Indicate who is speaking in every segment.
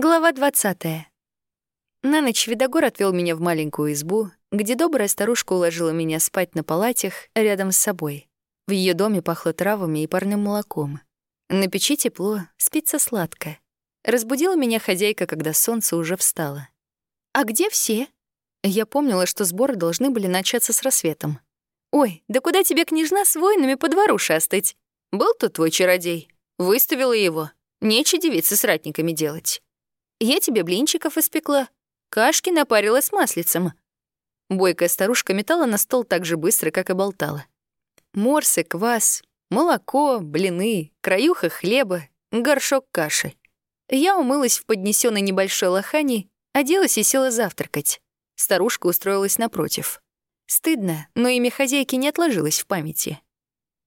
Speaker 1: Глава 20. На ночь Видогор отвел меня в маленькую избу, где добрая старушка уложила меня спать на палатях рядом с собой. В ее доме пахло травами и парным молоком. На печи тепло, спится сладко. Разбудила меня хозяйка, когда солнце уже встало. «А где все?» Я помнила, что сборы должны были начаться с рассветом. «Ой, да куда тебе, княжна, с воинами по двору шастать? Был тут твой чародей. Выставила его. Нече девицы с ратниками делать». Я тебе блинчиков испекла, кашки напарила с маслицем». Бойкая старушка метала на стол так же быстро, как и болтала. Морсы, квас, молоко, блины, краюха хлеба, горшок каши. Я умылась в поднесенной небольшой лохани, оделась и села завтракать. Старушка устроилась напротив. Стыдно, но имя хозяйки не отложилось в памяти.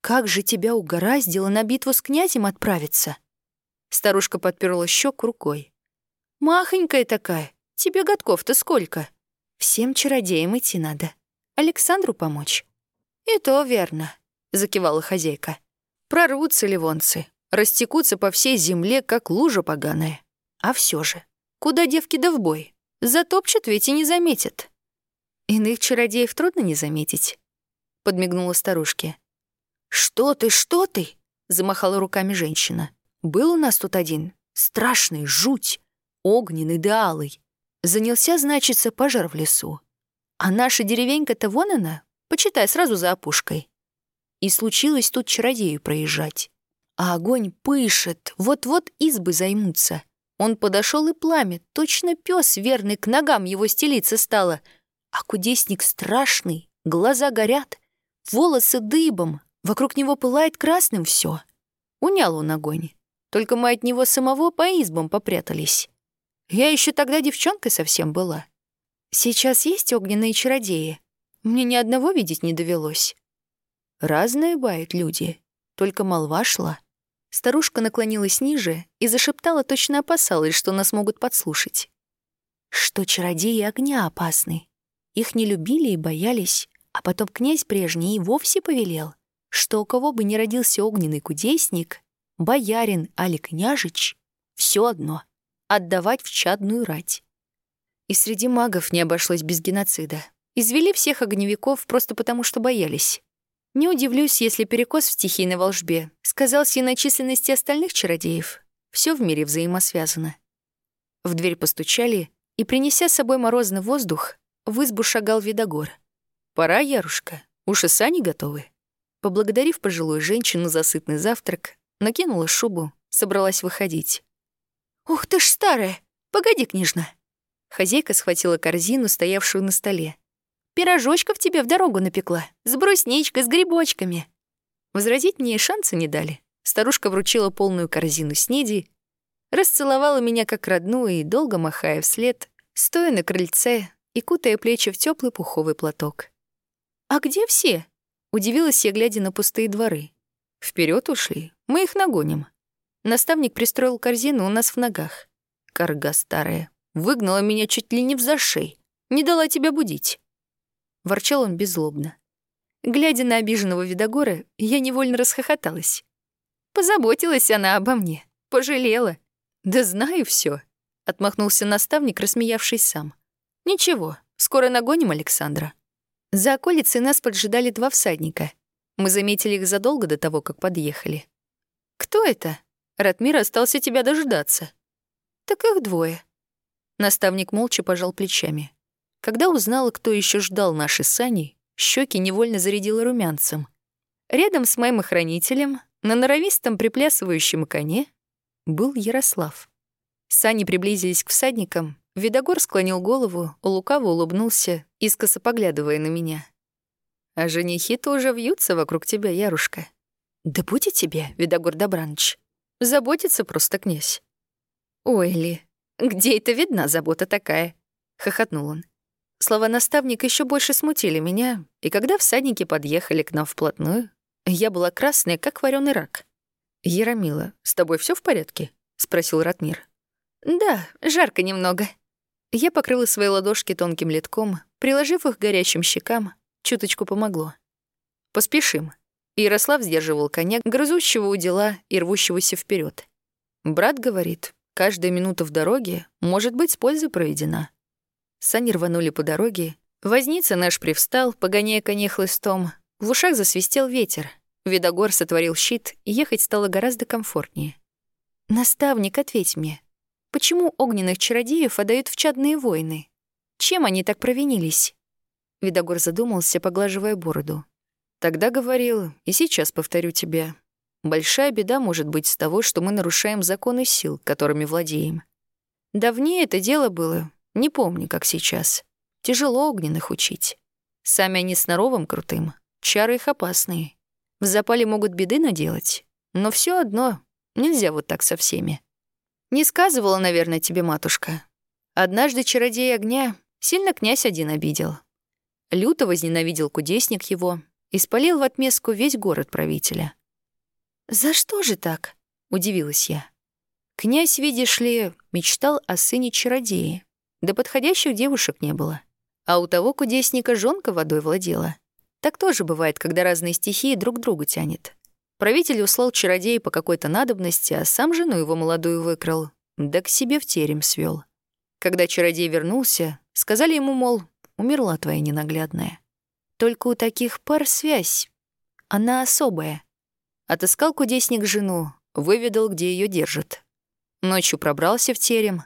Speaker 1: «Как же тебя угораздило на битву с князем отправиться?» Старушка подперла щеку рукой. Махонькая такая. Тебе годков-то сколько? Всем чародеям идти надо. Александру помочь. И то верно, закивала хозяйка. Прорвутся ливонцы, растекутся по всей земле, как лужа поганая. А все же, куда девки да в бой? Затопчут ведь и не заметят. Иных чародеев трудно не заметить, подмигнула старушке. Что ты, что ты? замахала руками женщина. Был у нас тут один, страшный, жуть огненный да алый. Занялся, значится, пожар в лесу. А наша деревенька-то вон она, почитай сразу за опушкой. И случилось тут чародею проезжать. А огонь пышет, вот-вот избы займутся. Он подошел и пламя, точно пес верный, к ногам его стелиться стало. А кудесник страшный, глаза горят, волосы дыбом, вокруг него пылает красным все. Унял он огонь. Только мы от него самого по избам попрятались. Я еще тогда девчонкой совсем была. Сейчас есть огненные чародеи. Мне ни одного видеть не довелось. Разные бают люди, только молва шла. Старушка наклонилась ниже и зашептала, точно опасалась, что нас могут подслушать. Что чародеи огня опасны. Их не любили и боялись, а потом князь прежний и вовсе повелел, что у кого бы ни родился огненный кудесник, боярин али княжич, все одно — отдавать в чадную рать. И среди магов не обошлось без геноцида. Извели всех огневиков просто потому, что боялись. Не удивлюсь, если перекос в стихийной волжбе сказался и на численности остальных чародеев. Все в мире взаимосвязано. В дверь постучали, и, принеся с собой морозный воздух, в избу шагал Видогор. «Пора, Ярушка, уж и сани готовы». Поблагодарив пожилую женщину за сытный завтрак, накинула шубу, собралась выходить. «Ух ты ж старая! Погоди, княжна!» Хозяйка схватила корзину, стоявшую на столе. «Пирожочков тебе в дорогу напекла, с брусничкой, с грибочками». Возразить мне и шанса не дали. Старушка вручила полную корзину снеди, расцеловала меня как родную и, долго махая вслед, стоя на крыльце и кутая плечи в теплый пуховый платок. «А где все?» — удивилась я, глядя на пустые дворы. Вперед ушли, мы их нагоним». Наставник пристроил корзину у нас в ногах. Карга старая. Выгнала меня чуть ли не в зашей. Не дала тебя будить. Ворчал он беззлобно. Глядя на обиженного Видогора, я невольно расхохоталась. Позаботилась она обо мне. Пожалела. Да знаю все. Отмахнулся наставник, рассмеявшись сам. Ничего, скоро нагоним Александра. За околицей нас поджидали два всадника. Мы заметили их задолго до того, как подъехали. «Кто это?» Ратмир остался тебя дожидаться». «Так их двое». Наставник молча пожал плечами. Когда узнала, кто еще ждал наши сани, щеки невольно зарядила румянцем. Рядом с моим охранителем, на норовистом приплясывающем коне, был Ярослав. Сани приблизились к всадникам, Видогор склонил голову, лукаво улыбнулся, искоса поглядывая на меня. «А женихи-то уже вьются вокруг тебя, Ярушка». «Да будет тебе, Видогор Добраныч», Заботится просто князь. «Ой, Ли, где это видна забота такая?» — хохотнул он. Слова наставника еще больше смутили меня, и когда всадники подъехали к нам вплотную, я была красная, как вареный рак. «Яромила, с тобой все в порядке?» — спросил Ратмир. «Да, жарко немного». Я покрыла свои ладошки тонким литком, приложив их к горящим щекам, чуточку помогло. «Поспешим», Ярослав сдерживал коня, грызущего у дела и рвущегося вперед. Брат говорит, Каждая минута в дороге может быть с пользой проведена. Сани рванули по дороге. Возница наш привстал, погоняя коней хлыстом. В ушах засвистел ветер. Видогор сотворил щит, и ехать стало гораздо комфортнее. «Наставник, ответь мне, почему огненных чародеев отдают в чадные войны? Чем они так провинились?» Видогор задумался, поглаживая бороду. «Тогда говорил, и сейчас повторю тебе. Большая беда может быть с того, что мы нарушаем законы сил, которыми владеем. Давнее это дело было, не помню, как сейчас. Тяжело огненных учить. Сами они с норовом крутым, чары их опасные. В запале могут беды наделать, но все одно нельзя вот так со всеми. Не сказывала, наверное, тебе матушка. Однажды чародей огня сильно князь один обидел. Люто возненавидел кудесник его и спалил в отместку весь город правителя. «За что же так?» — удивилась я. Князь, видишь ли, мечтал о сыне-чародее. Да подходящих девушек не было. А у того кудесника жонка водой владела. Так тоже бывает, когда разные стихии друг друга тянет. Правитель услал чародея по какой-то надобности, а сам жену его молодую выкрал, да к себе в терем свел. Когда чародей вернулся, сказали ему, мол, умерла твоя ненаглядная. Только у таких пар связь. Она особая. Отыскал кудесник жену, выведал, где ее держат. Ночью пробрался в терем.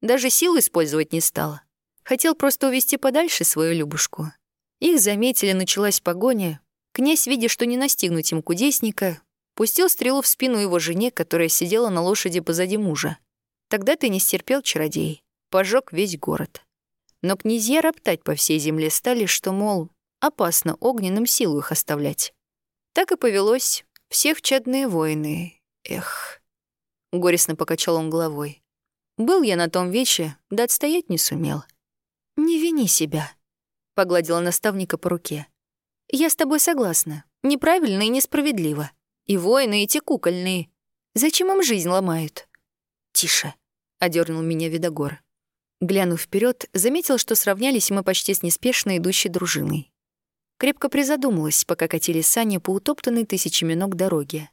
Speaker 1: Даже сил использовать не стал. Хотел просто увести подальше свою Любушку. Их заметили, началась погоня. Князь, видя, что не настигнуть им кудесника, пустил стрелу в спину его жене, которая сидела на лошади позади мужа. Тогда ты не стерпел чародей, пожег весь город. Но князья роптать по всей земле стали, что, мол, опасно огненным силу их оставлять. Так и повелось. Всех чадные воины. Эх. Горестно покачал он головой. Был я на том вече, да отстоять не сумел. Не вини себя, погладила наставника по руке. Я с тобой согласна. Неправильно и несправедливо. И воины эти кукольные. Зачем им жизнь ломают? Тише, одернул меня Видогор. Глянув вперед, заметил, что сравнялись мы почти с неспешно идущей дружиной. Крепко призадумалась, пока катили сани по утоптанной тысячами ног дороге.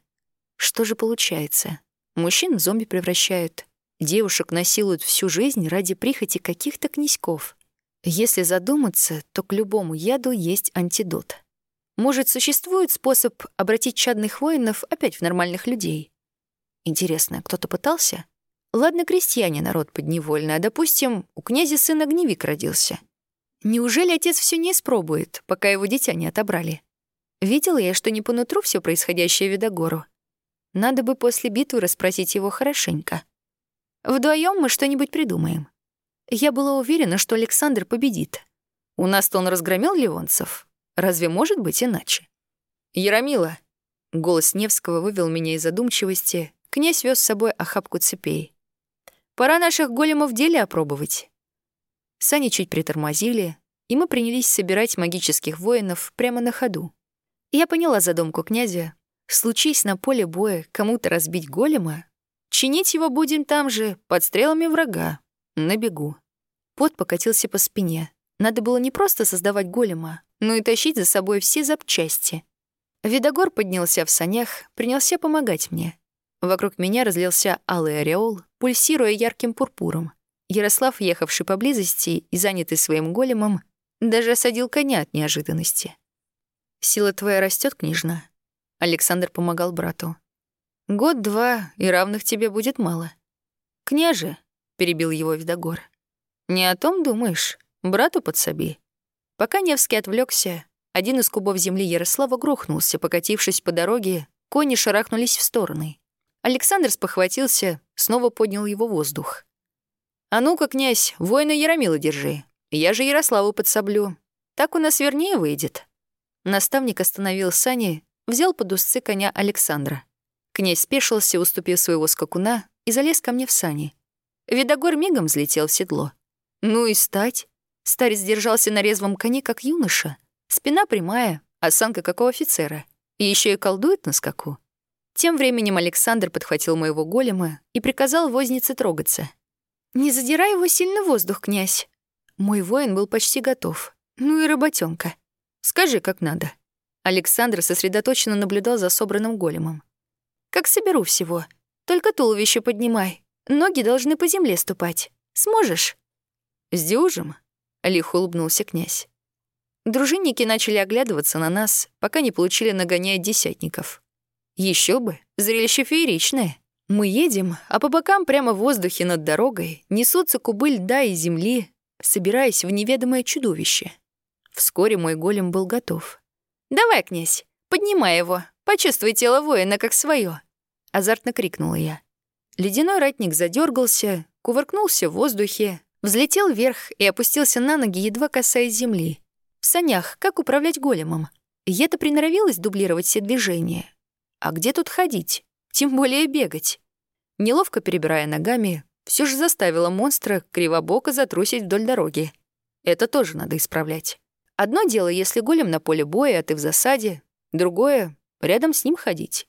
Speaker 1: Что же получается? Мужчин в зомби превращают, девушек насилуют всю жизнь ради прихоти каких-то князьков. Если задуматься, то к любому яду есть антидот. Может, существует способ обратить чадных воинов опять в нормальных людей? Интересно, кто-то пытался? Ладно, крестьяне народ подневольный, а, допустим, у князя сын огневик родился — Неужели отец все не испробует, пока его дитя не отобрали? Видела я, что не по нутру все происходящее Видогору. Надо бы после битвы расспросить его хорошенько. Вдвоем мы что-нибудь придумаем. Я была уверена, что Александр победит. У нас-то он разгромил ливонцев. Разве может быть иначе? «Яромила!» Голос Невского вывел меня из задумчивости. Князь вез с собой охапку цепей. «Пора наших големов деле опробовать. Сани чуть притормозили, и мы принялись собирать магических воинов прямо на ходу. Я поняла задумку князя. Случись на поле боя кому-то разбить голема, чинить его будем там же, под стрелами врага, на бегу. Пот покатился по спине. Надо было не просто создавать голема, но и тащить за собой все запчасти. Видогор поднялся в санях, принялся помогать мне. Вокруг меня разлился алый ореол, пульсируя ярким пурпуром. Ярослав, ехавший поблизости и занятый своим големом, даже осадил коня от неожиданности. «Сила твоя растет, княжна?» Александр помогал брату. «Год-два, и равных тебе будет мало». «Княже», — перебил его Видогор, — «не о том думаешь, брату подсоби». Пока Невский отвлекся, один из кубов земли Ярослава грохнулся, покатившись по дороге, кони шарахнулись в стороны. Александр спохватился, снова поднял его воздух. «А ну-ка, князь, воина Яромила держи. Я же Ярославу подсоблю. Так у нас вернее выйдет». Наставник остановил сани, взял под узцы коня Александра. Князь спешился, уступив своего скакуна, и залез ко мне в сани. Видогор мигом взлетел в седло. Ну и стать. Старец держался на резвом коне, как юноша. Спина прямая, осанка как у офицера. И еще и колдует на скаку. Тем временем Александр подхватил моего голема и приказал вознице трогаться. «Не задирай его сильно воздух, князь». Мой воин был почти готов. Ну и работенка. Скажи, как надо. Александр сосредоточенно наблюдал за собранным големом. «Как соберу всего. Только туловище поднимай, Ноги должны по земле ступать. Сможешь?»
Speaker 2: «Сдюжим», — лихо улыбнулся князь. Дружинники начали оглядываться на нас, пока не получили нагоняя десятников. Еще бы, зрелище фееричное. Мы едем, а по бокам прямо в воздухе над дорогой несутся кубы льда и земли, собираясь в неведомое чудовище. Вскоре мой голем был готов.
Speaker 1: «Давай, князь, поднимай его, почувствуй тело воина как свое. азартно крикнула я.
Speaker 2: Ледяной ратник задергался, кувыркнулся в воздухе, взлетел вверх и опустился на ноги, едва касаясь земли. В санях, как управлять големом? Я-то приноровилась дублировать все движения. А где тут ходить? Тем более бегать. Неловко перебирая ногами, все же заставила монстра кривобоко затрусить вдоль дороги. Это тоже надо исправлять. Одно дело, если голем на поле боя, а ты в засаде. Другое — рядом с ним ходить.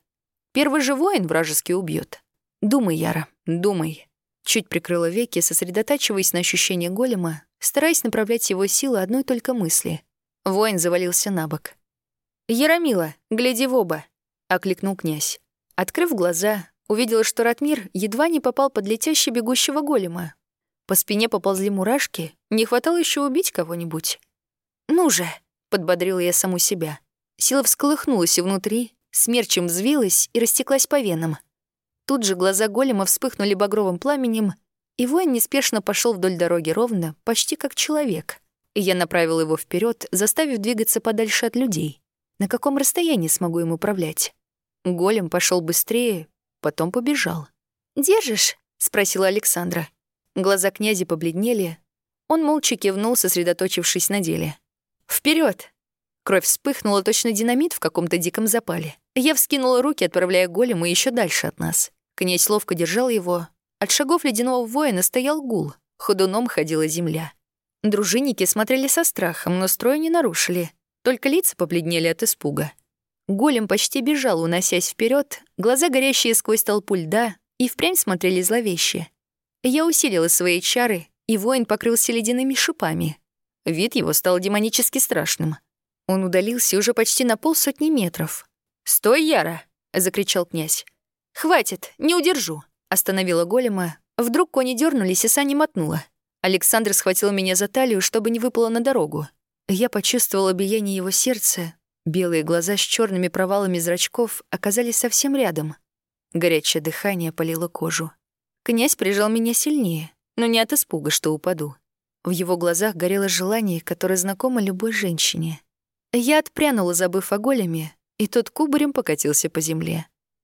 Speaker 2: Первый же воин вражеский убьет. Думай, Яра, думай. Чуть прикрыла веки, сосредотачиваясь на ощущении голема, стараясь направлять его силы одной только мысли. Воин завалился на бок.
Speaker 1: «Ярамила, гляди в оба!» — окликнул князь. Открыв глаза, увидела, что Ратмир едва не попал под летящий бегущего голема. По спине поползли мурашки, не хватало еще убить кого-нибудь. «Ну же!» — подбодрила я саму себя. Сила всколыхнулась внутри, смерчем взвилась и растеклась по венам. Тут же глаза голема вспыхнули багровым пламенем, и воин неспешно пошел вдоль дороги ровно, почти как человек. И я направил его вперед, заставив двигаться подальше от людей. На каком расстоянии смогу им управлять? Голем пошел быстрее, потом побежал. «Держишь?» — спросила Александра. Глаза князя побледнели. Он молча кивнул, сосредоточившись на деле. Вперед! Кровь вспыхнула, точно динамит в каком-то диком запале. Я вскинула руки, отправляя голема еще дальше от нас. Князь ловко держал его. От шагов ледяного воина стоял гул. Ходуном ходила земля. Дружинники смотрели со страхом, но строй не нарушили. Только лица побледнели от испуга. Голем почти бежал, уносясь вперед, глаза горящие сквозь толпу льда, и впрямь смотрели зловеще. Я усилила свои чары, и воин покрылся ледяными шипами. Вид его стал демонически страшным. Он удалился уже почти на полсотни метров. «Стой, Яра!» — закричал князь. «Хватит, не удержу!» — остановила голема. Вдруг кони дернулись, и сани мотнула. Александр схватил меня за талию, чтобы не выпало на дорогу. Я почувствовала биение его сердца, Белые глаза с черными провалами зрачков оказались совсем рядом. Горячее дыхание полило кожу. Князь прижал меня сильнее, но не от испуга, что упаду. В его глазах горело желание, которое знакомо любой женщине. Я отпрянула, забыв о големе, и тот кубарем покатился по земле.